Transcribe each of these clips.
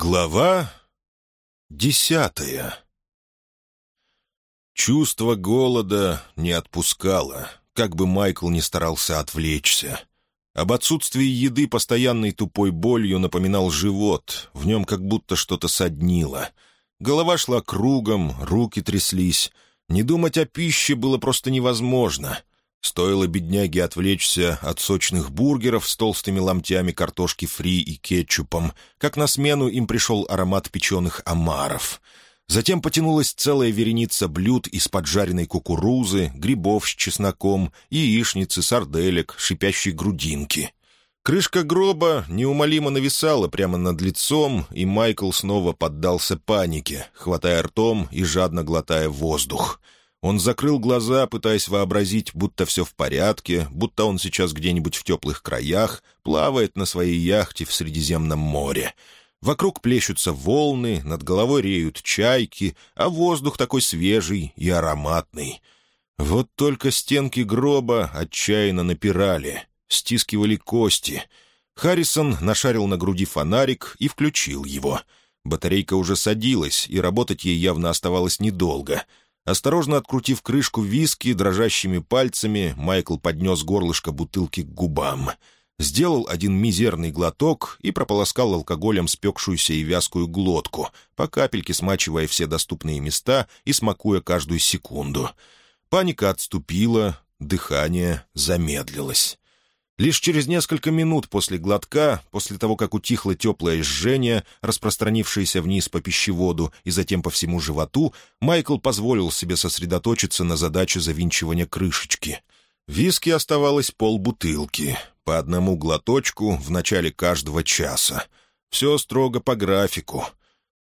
Глава десятая Чувство голода не отпускало, как бы Майкл не старался отвлечься. Об отсутствии еды постоянной тупой болью напоминал живот, в нем как будто что-то соднило. Голова шла кругом, руки тряслись. Не думать о пище было просто невозможно. Стоило бедняге отвлечься от сочных бургеров с толстыми ломтями картошки фри и кетчупом, как на смену им пришел аромат печеных омаров. Затем потянулась целая вереница блюд из поджаренной кукурузы, грибов с чесноком, яичницы, сарделек, шипящей грудинки. Крышка гроба неумолимо нависала прямо над лицом, и Майкл снова поддался панике, хватая ртом и жадно глотая воздух — он закрыл глаза, пытаясь вообразить, будто все в порядке, будто он сейчас где-нибудь в теплых краях, плавает на своей яхте в Средиземном море. Вокруг плещутся волны, над головой реют чайки, а воздух такой свежий и ароматный. Вот только стенки гроба отчаянно напирали, стискивали кости. Харрисон нашарил на груди фонарик и включил его. Батарейка уже садилась, и работать ей явно оставалось недолго — Осторожно открутив крышку виски дрожащими пальцами, Майкл поднес горлышко бутылки к губам. Сделал один мизерный глоток и прополоскал алкоголем спекшуюся и вязкую глотку, по капельке смачивая все доступные места и смакуя каждую секунду. Паника отступила, дыхание замедлилось. Лишь через несколько минут после глотка, после того, как утихло теплое жжение, распространившееся вниз по пищеводу и затем по всему животу, Майкл позволил себе сосредоточиться на задаче завинчивания крышечки. Виски оставалось полбутылки, по одному глоточку в начале каждого часа. Все строго по графику.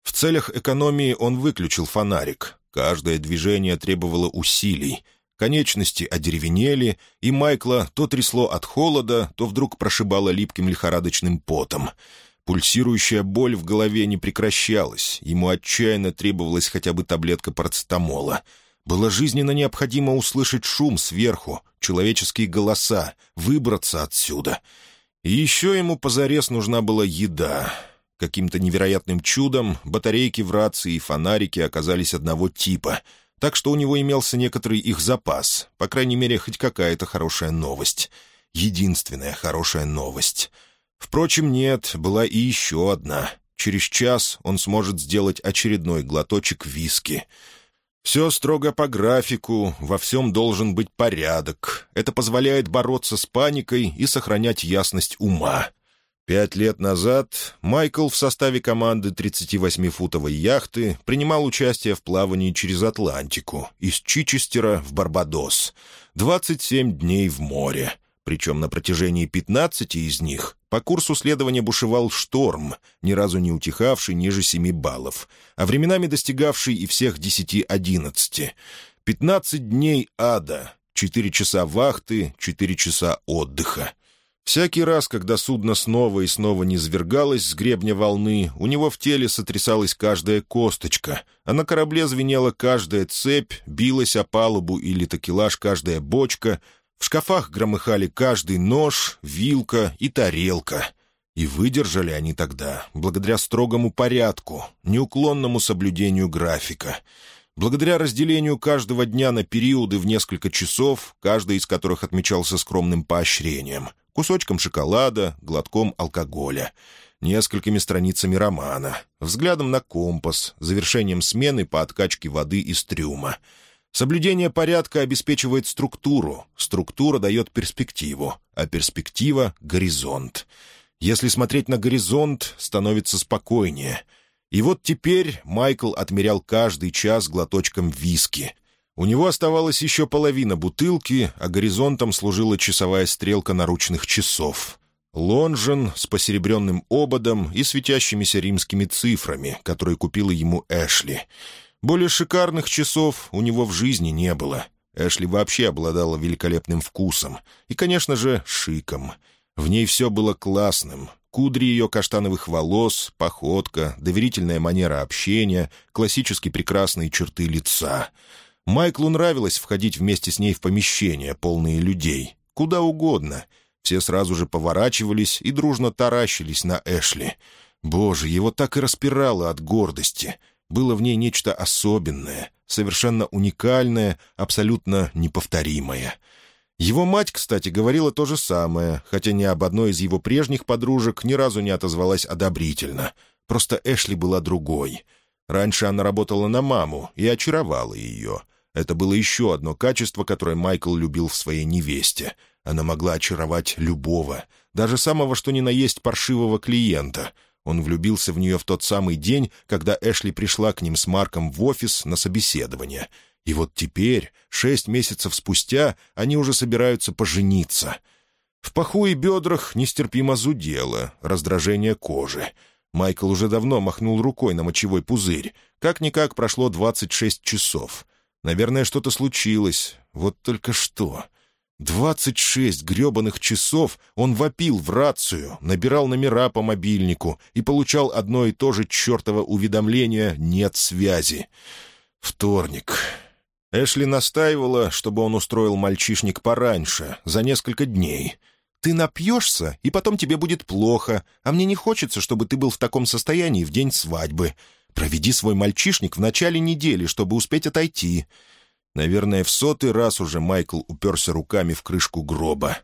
В целях экономии он выключил фонарик. Каждое движение требовало усилий — Конечности одеревенели, и Майкла то трясло от холода, то вдруг прошибало липким лихорадочным потом. Пульсирующая боль в голове не прекращалась, ему отчаянно требовалась хотя бы таблетка парацетамола. Было жизненно необходимо услышать шум сверху, человеческие голоса, выбраться отсюда. И еще ему позарез нужна была еда. Каким-то невероятным чудом батарейки в рации и фонарики оказались одного типа — так что у него имелся некоторый их запас, по крайней мере, хоть какая-то хорошая новость. Единственная хорошая новость. Впрочем, нет, была и еще одна. Через час он сможет сделать очередной глоточек виски. Все строго по графику, во всем должен быть порядок. Это позволяет бороться с паникой и сохранять ясность ума. Пять лет назад Майкл в составе команды 38-футовой яхты принимал участие в плавании через Атлантику из Чичестера в Барбадос. 27 дней в море. Причем на протяжении 15 из них по курсу следования бушевал шторм, ни разу не утихавший ниже 7 баллов, а временами достигавший и всех 10-11. 15 дней ада, 4 часа вахты, 4 часа отдыха. Всякий раз, когда судно снова и снова низвергалось с гребня волны, у него в теле сотрясалась каждая косточка, а на корабле звенела каждая цепь, билась о палубу или такелаж каждая бочка, в шкафах громыхали каждый нож, вилка и тарелка. И выдержали они тогда, благодаря строгому порядку, неуклонному соблюдению графика — Благодаря разделению каждого дня на периоды в несколько часов, каждый из которых отмечался скромным поощрением, кусочком шоколада, глотком алкоголя, несколькими страницами романа, взглядом на компас, завершением смены по откачке воды из трюма. Соблюдение порядка обеспечивает структуру, структура дает перспективу, а перспектива — горизонт. Если смотреть на горизонт, становится спокойнее. И вот теперь Майкл отмерял каждый час глоточком виски — у него оставалась еще половина бутылки, а горизонтом служила часовая стрелка наручных часов. Лонжен с посеребренным ободом и светящимися римскими цифрами, которые купила ему Эшли. Более шикарных часов у него в жизни не было. Эшли вообще обладала великолепным вкусом и, конечно же, шиком. В ней все было классным. Кудри ее каштановых волос, походка, доверительная манера общения, классически прекрасные черты лица — Майклу нравилось входить вместе с ней в помещения, полные людей. Куда угодно. Все сразу же поворачивались и дружно таращились на Эшли. Боже, его так и распирало от гордости. Было в ней нечто особенное, совершенно уникальное, абсолютно неповторимое. Его мать, кстати, говорила то же самое, хотя ни об одной из его прежних подружек ни разу не отозвалась одобрительно. Просто Эшли была другой. Раньше она работала на маму и очаровала ее. Это было еще одно качество, которое Майкл любил в своей невесте. Она могла очаровать любого, даже самого что ни на есть паршивого клиента. Он влюбился в нее в тот самый день, когда Эшли пришла к ним с Марком в офис на собеседование — и вот теперь, шесть месяцев спустя, они уже собираются пожениться. В паху и бедрах нестерпимо зудело, раздражение кожи. Майкл уже давно махнул рукой на мочевой пузырь. Как-никак прошло двадцать шесть часов. Наверное, что-то случилось. Вот только что. Двадцать шесть гребаных часов он вопил в рацию, набирал номера по мобильнику и получал одно и то же чертово уведомление «нет связи». Вторник. Эшли настаивала, чтобы он устроил мальчишник пораньше, за несколько дней. «Ты напьешься, и потом тебе будет плохо, а мне не хочется, чтобы ты был в таком состоянии в день свадьбы. Проведи свой мальчишник в начале недели, чтобы успеть отойти». Наверное, в сотый раз уже Майкл уперся руками в крышку гроба.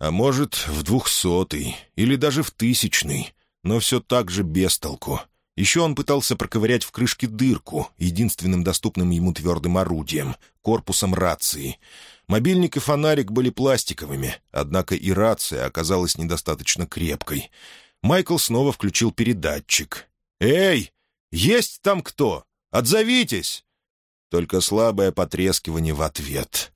А может, в двухсотый или даже в тысячный, но все так же без толку. Еще он пытался проковырять в крышке дырку, единственным доступным ему твердым орудием — корпусом рации. Мобильник и фонарик были пластиковыми, однако и рация оказалась недостаточно крепкой. Майкл снова включил передатчик. «Эй, есть там кто? Отзовитесь!» Только слабое потрескивание в ответ.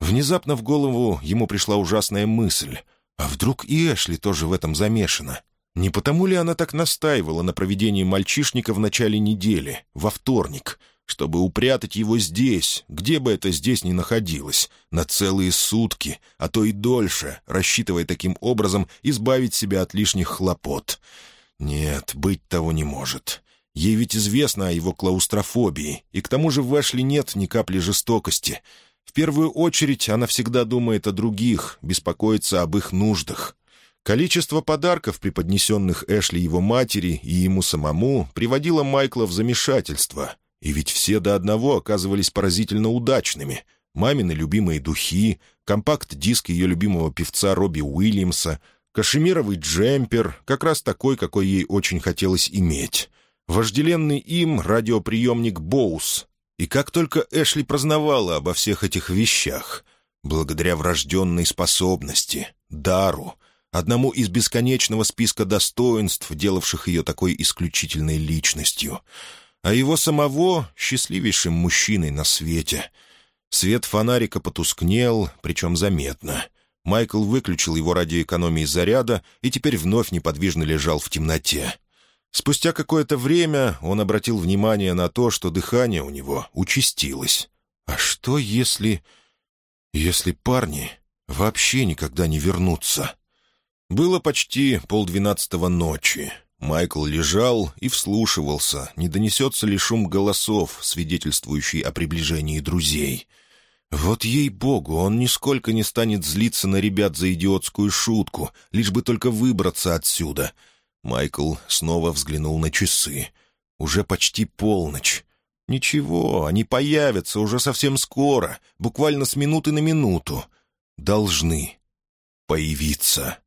Внезапно в голову ему пришла ужасная мысль. А вдруг и Эшли тоже в этом замешана? Не потому ли она так настаивала на проведении мальчишника в начале недели, во вторник, чтобы упрятать его здесь, где бы это здесь ни находилось, на целые сутки, а то и дольше, рассчитывая таким образом избавить себя от лишних хлопот? Нет, быть того не может. Ей ведь известно о его клаустрофобии, и к тому же в Эшли нет ни капли жестокости. В первую очередь она всегда думает о других, беспокоится об их нуждах, Количество подарков, преподнесенных Эшли его матери и ему самому, приводило Майкла в замешательство. И ведь все до одного оказывались поразительно удачными. Мамины любимые духи, компакт-диск ее любимого певца Робби Уильямса, кашемировый джемпер, как раз такой, какой ей очень хотелось иметь. Вожделенный им радиоприемник «Боус». И как только Эшли прознавала обо всех этих вещах, благодаря врожденной способности, дару — одному из бесконечного списка достоинств, делавших ее такой исключительной личностью, а его самого — счастливейшим мужчиной на свете. Свет фонарика потускнел, причем заметно. Майкл выключил его ради экономии заряда и теперь вновь неподвижно лежал в темноте. Спустя какое-то время он обратил внимание на то, что дыхание у него участилось. А что если... если парни вообще никогда не вернутся? Было почти полдвенадцатого ночи. Майкл лежал и вслушивался, не донесется ли шум голосов, свидетельствующий о приближении друзей. Вот ей-богу, он нисколько не станет злиться на ребят за идиотскую шутку, лишь бы только выбраться отсюда. Майкл снова взглянул на часы. Уже почти полночь. Ничего, они появятся уже совсем скоро, буквально с минуты на минуту. Должны появиться.